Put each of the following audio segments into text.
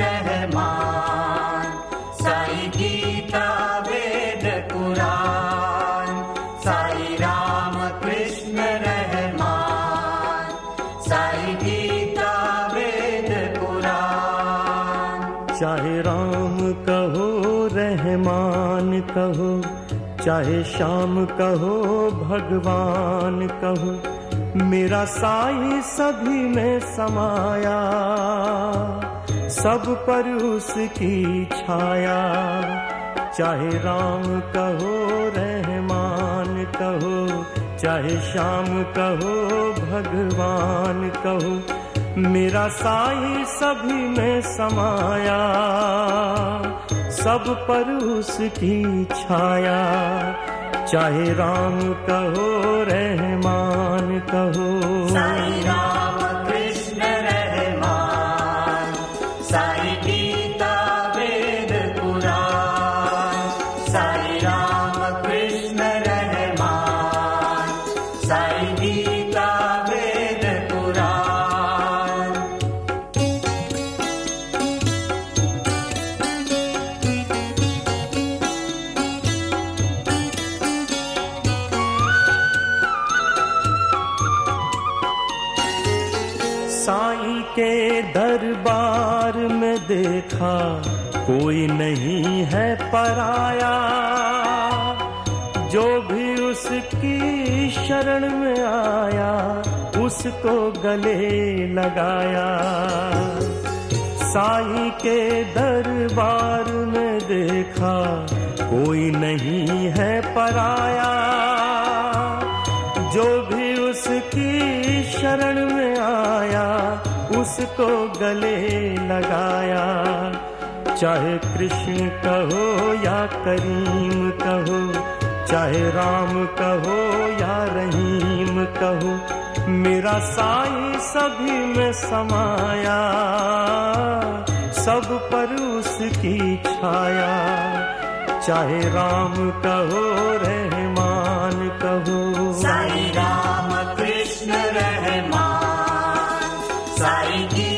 रहमान गीता वेद साई राम कृष्ण रहमान गीता चाहे राम कहो, रहमान कहो, चाहे श्याम कहो, भगवान कहो, मेरा साई सभी में समाया। सब पर उसकी छाया। चाहे राम कहो, रहमान कहो, चाहे श्याम कहो, भगवान कहो, मेरा साई सभी में समाया। सब पर उसकी छाया। चाहे राम कहो, रहमान कहो। साई के दरबार में देखा, कोई नहीं है पराया। जो भी उसकी शरण में आया, उसको गले लगाया। साई के दरबार में देखा, कोई नहीं है पराया। जो भी उसको गले लगाया। चाहे कृष्ण कहो या करीम कहो, चाहे राम कहो या रहीम कहो, मेरा साई सभी में समाया। सब पर उसकी छाया। चाहे राम कहो, रहमान कहो। साई साई गीता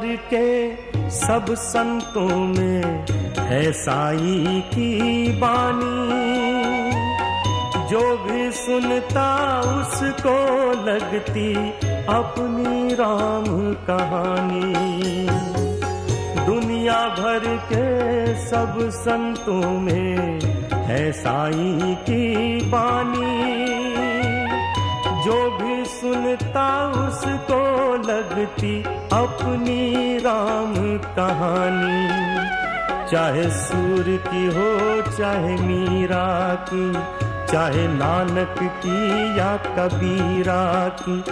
भर के सब संतों में है साई की बानी। जो भी सुनता उसको लगती अपनी राम कहानी। दुनिया भर के सब संतों में है साई की बानी। जो भी सुनता उसको लगती अपनी राम कहानी। चाहे सूर की हो, चाहे मीरा की, चाहे नानक की या कबीरा की,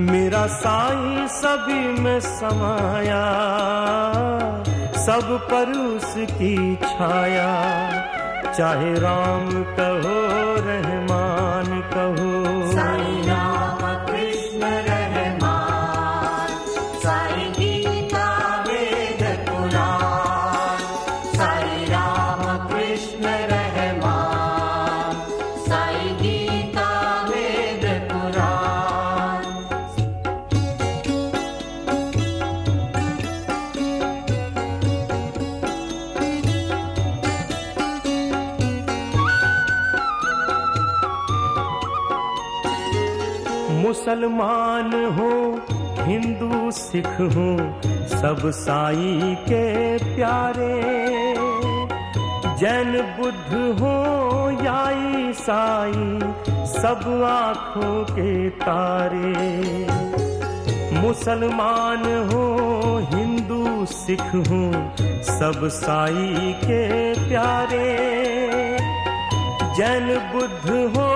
मेरा साई सभी में समाया। सब पर उसकी छाया। चाहे राम कहो मुसलमान हो, हिंदू, सिख हो, सब साई के प्यारे। जैन, बुद्ध हो या ईसाई सब आँखों के तारे। मुसलमान हो, हिंदू, सिख हो, सब साई के प्यारे। जैन बुद्ध हो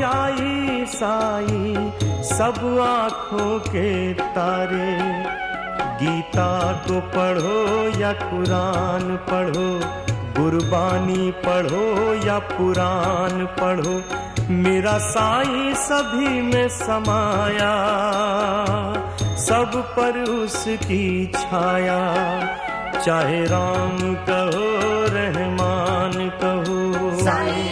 या ईसाई, सब आँखों के तारे। गीता को पढ़ो या कुरान पढ़ो, गुरबानी पढ़ो या पुराण पढ़ो, मेरा साई सभी में समाया। सब पर उसकी छाया, चाहे राम कहो, रहमान कहो। साई